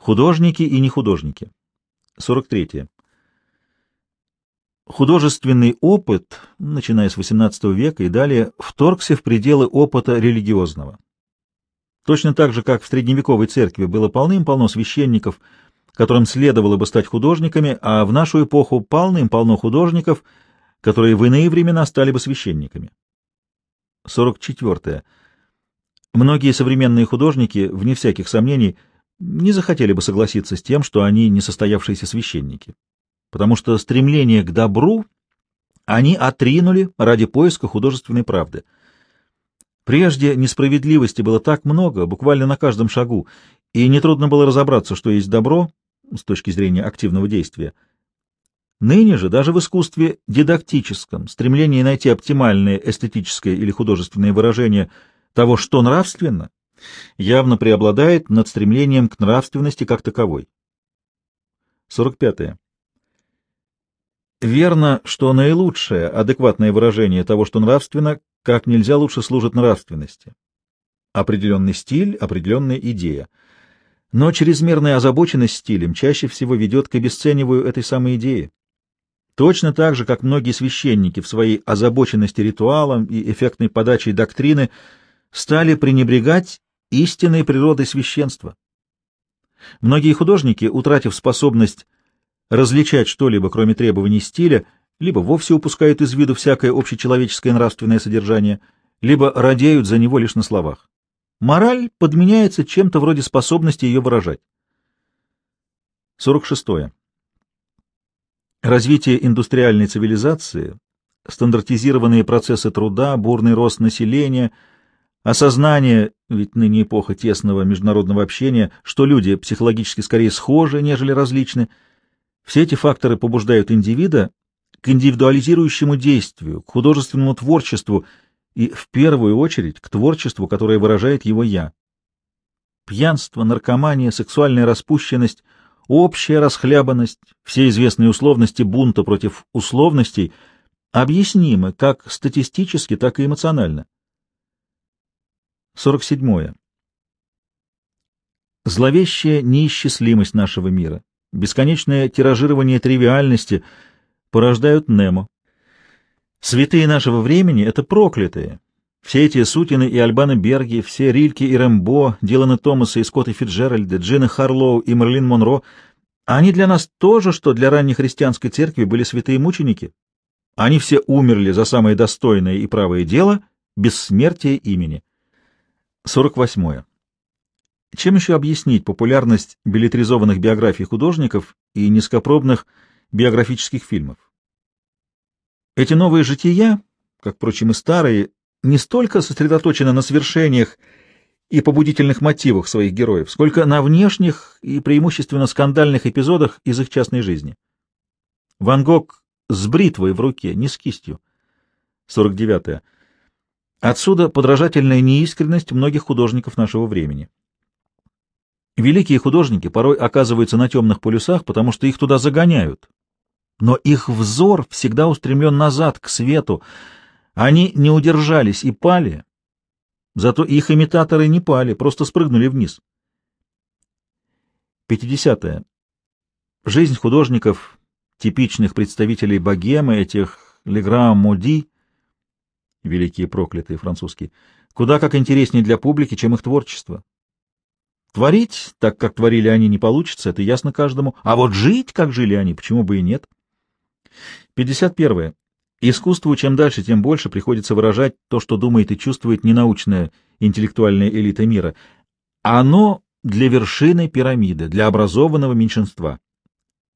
Художники и нехудожники. 43. Художественный опыт, начиная с XVIII века и далее, вторгся в пределы опыта религиозного. Точно так же, как в средневековой церкви было полным-полно священников, которым следовало бы стать художниками, а в нашу эпоху полным-полно художников, которые в иные времена стали бы священниками. 44. Многие современные художники, вне всяких сомнений, не захотели бы согласиться с тем, что они несостоявшиеся священники потому что стремление к добру они отринули ради поиска художественной правды. Прежде несправедливости было так много, буквально на каждом шагу, и нетрудно было разобраться, что есть добро с точки зрения активного действия. Ныне же даже в искусстве дидактическом стремление найти оптимальное эстетическое или художественное выражение того, что нравственно, явно преобладает над стремлением к нравственности как таковой. 45. -е. Верно, что наилучшее, адекватное выражение того, что нравственно, как нельзя лучше служит нравственности. Определенный стиль, определенная идея. Но чрезмерная озабоченность стилем чаще всего ведет к обесцениванию этой самой идеи. Точно так же, как многие священники в своей озабоченности ритуалом и эффектной подачей доктрины стали пренебрегать истинной природой священства. Многие художники, утратив способность различать что-либо, кроме требований стиля, либо вовсе упускают из виду всякое общечеловеческое нравственное содержание, либо радеют за него лишь на словах. Мораль подменяется чем-то вроде способности ее выражать. 46. Развитие индустриальной цивилизации, стандартизированные процессы труда, бурный рост населения, осознание, ведь ныне эпоха тесного международного общения, что люди психологически скорее схожи, нежели различны — все эти факторы побуждают индивида к индивидуализирующему действию, к художественному творчеству и, в первую очередь, к творчеству, которое выражает его «я». Пьянство, наркомания, сексуальная распущенность, общая расхлябанность, все известные условности бунта против условностей объяснимы как статистически, так и эмоционально. 47. Зловещая неисчислимость нашего мира бесконечное тиражирование тривиальности порождают Немо. Святые нашего времени — это проклятые. Все эти Сутины и Альбана Берги, все Рильки и Рэмбо, Дилана Томаса и Скотта Фитджеральда, Джина Харлоу и Мерлин Монро — они для нас тоже, что для ранней христианской церкви были святые мученики. Они все умерли за самое достойное и правое дело — бессмертие имени. 48. Чем еще объяснить популярность билетризованных биографий художников и низкопробных биографических фильмов? Эти новые жития, как, впрочем, и старые, не столько сосредоточены на свершениях и побудительных мотивах своих героев, сколько на внешних и преимущественно скандальных эпизодах из их частной жизни. Ван Гог с бритвой в руке, не с кистью. 49. -е. Отсюда подражательная неискренность многих художников нашего времени. Великие художники порой оказываются на темных полюсах, потому что их туда загоняют. Но их взор всегда устремлен назад, к свету. Они не удержались и пали. Зато их имитаторы не пали, просто спрыгнули вниз. 50. -е. Жизнь художников, типичных представителей богемы, этих Леграм Моди, великие проклятые французские, куда как интереснее для публики, чем их творчество. Творить, так как творили они, не получится, это ясно каждому. А вот жить, как жили они, почему бы и нет? 51. Искусству чем дальше, тем больше приходится выражать то, что думает и чувствует ненаучная интеллектуальная элита мира. Оно для вершины пирамиды, для образованного меньшинства.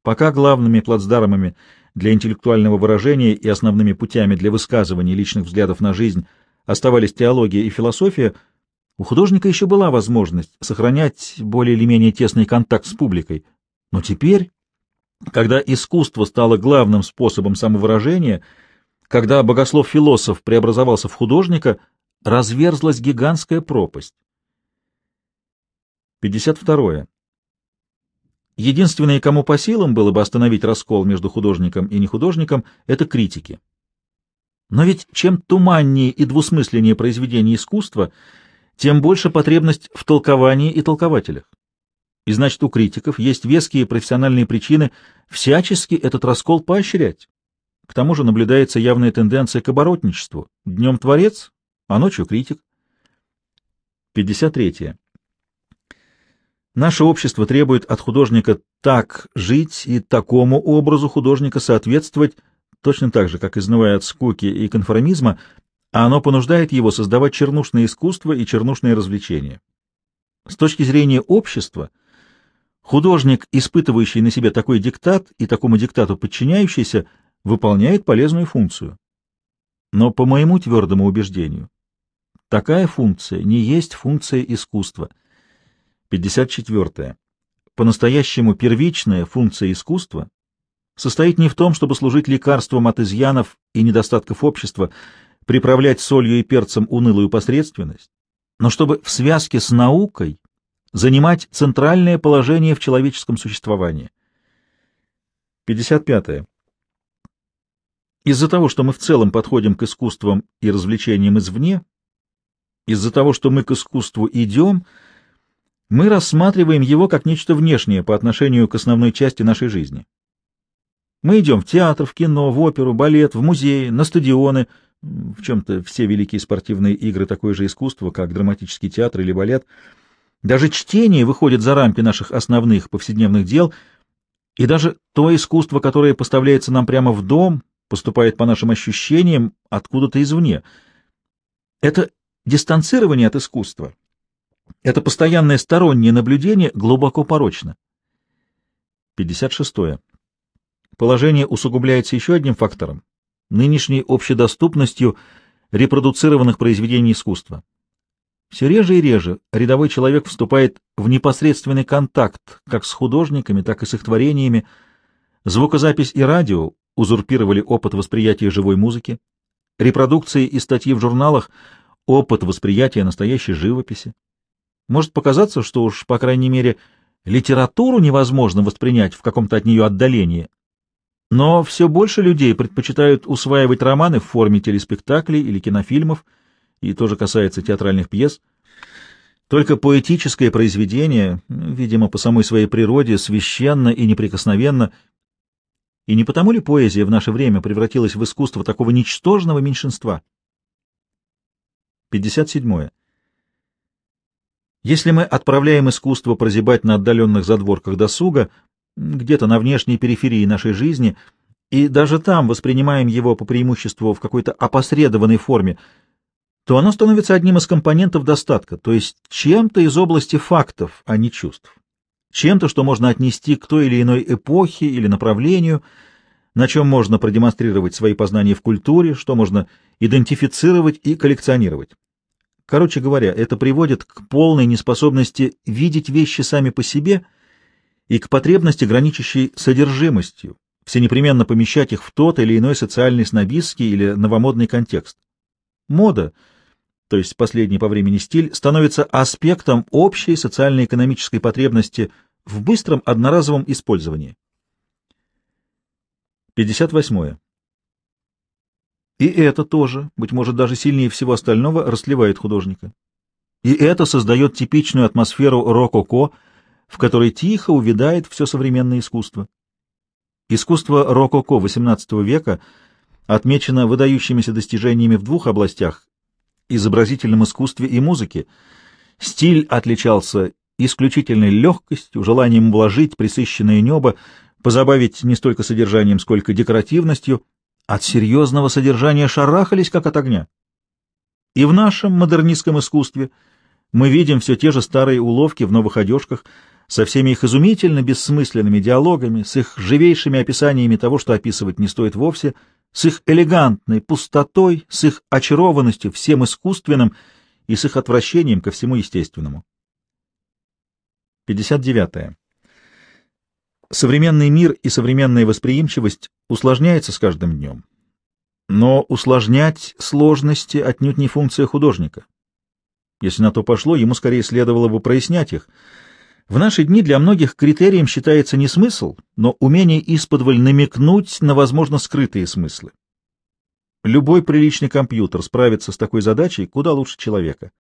Пока главными плацдармами для интеллектуального выражения и основными путями для высказывания личных взглядов на жизнь оставались теология и философия – у художника еще была возможность сохранять более или менее тесный контакт с публикой, но теперь, когда искусство стало главным способом самовыражения, когда богослов-философ преобразовался в художника, разверзлась гигантская пропасть. 52. Единственное, кому по силам было бы остановить раскол между художником и нехудожником, это критики. Но ведь чем туманнее и двусмысленнее произведение искусства — тем больше потребность в толковании и толкователях. И значит, у критиков есть веские профессиональные причины всячески этот раскол поощрять. К тому же наблюдается явная тенденция к оборотничеству. Днем творец, а ночью критик. 53. Наше общество требует от художника так жить и такому образу художника соответствовать, точно так же, как изнывая от скуки и конформизма, а оно понуждает его создавать чернушное искусство и чернушные развлечения. С точки зрения общества, художник, испытывающий на себе такой диктат и такому диктату подчиняющийся, выполняет полезную функцию. Но по моему твердому убеждению, такая функция не есть функция искусства. 54. По-настоящему первичная функция искусства состоит не в том, чтобы служить лекарством от изъянов и недостатков общества, приправлять солью и перцем унылую посредственность, но чтобы в связке с наукой занимать центральное положение в человеческом существовании. 55. Из-за того, что мы в целом подходим к искусствам и развлечениям извне, из-за того, что мы к искусству идем, мы рассматриваем его как нечто внешнее по отношению к основной части нашей жизни. Мы идем в театр, в кино, в оперу, балет, в музеи, на стадионы, в чем-то все великие спортивные игры такое же искусство, как драматический театр или балет. Даже чтение выходит за рамки наших основных повседневных дел, и даже то искусство, которое поставляется нам прямо в дом, поступает по нашим ощущениям откуда-то извне. Это дистанцирование от искусства, это постоянное стороннее наблюдение глубоко порочно. 56. Положение усугубляется еще одним фактором — нынешней общедоступностью репродуцированных произведений искусства. Все реже и реже рядовой человек вступает в непосредственный контакт как с художниками, так и с их творениями. Звукозапись и радио узурпировали опыт восприятия живой музыки, репродукции и статьи в журналах — опыт восприятия настоящей живописи. Может показаться, что уж, по крайней мере, литературу невозможно воспринять в каком-то от нее отдалении, но все больше людей предпочитают усваивать романы в форме телеспектаклей или кинофильмов, и тоже касается театральных пьес. Только поэтическое произведение, видимо, по самой своей природе, священно и неприкосновенно, и не потому ли поэзия в наше время превратилась в искусство такого ничтожного меньшинства? 57. Если мы отправляем искусство прозябать на отдаленных задворках досуга, где-то на внешней периферии нашей жизни, и даже там воспринимаем его по преимуществу в какой-то опосредованной форме, то оно становится одним из компонентов достатка, то есть чем-то из области фактов, а не чувств чем-то, что можно отнести к той или иной эпохе или направлению, на чем можно продемонстрировать свои познания в культуре, что можно идентифицировать и коллекционировать. Короче говоря, это приводит к полной неспособности видеть вещи сами по себе и к потребности, граничащей содержимостью, все непременно помещать их в тот или иной социальный снобистский или новомодный контекст. Мода — то есть последний по времени стиль, становится аспектом общей социально-экономической потребности в быстром одноразовом использовании. 58. И это тоже, быть может, даже сильнее всего остального, расливает художника. И это создает типичную атмосферу рококо, в которой тихо увядает все современное искусство. Искусство рококо XVIII века отмечено выдающимися достижениями в двух областях изобразительном искусстве и музыке. Стиль отличался исключительной легкостью, желанием вложить присыщенное небо, позабавить не столько содержанием, сколько декоративностью, от серьезного содержания шарахались, как от огня. И в нашем модернистском искусстве мы видим все те же старые уловки в новых одежках, со всеми их изумительно бессмысленными диалогами, с их живейшими описаниями того, что описывать не стоит вовсе — с их элегантной пустотой, с их очарованностью всем искусственным и с их отвращением ко всему естественному. 59. Современный мир и современная восприимчивость усложняется с каждым днем. Но усложнять сложности отнюдь не функция художника. Если на то пошло, ему скорее следовало бы прояснять их — в наши дни для многих критерием считается не смысл, но умение исподволь намекнуть на, возможно, скрытые смыслы. Любой приличный компьютер справится с такой задачей куда лучше человека.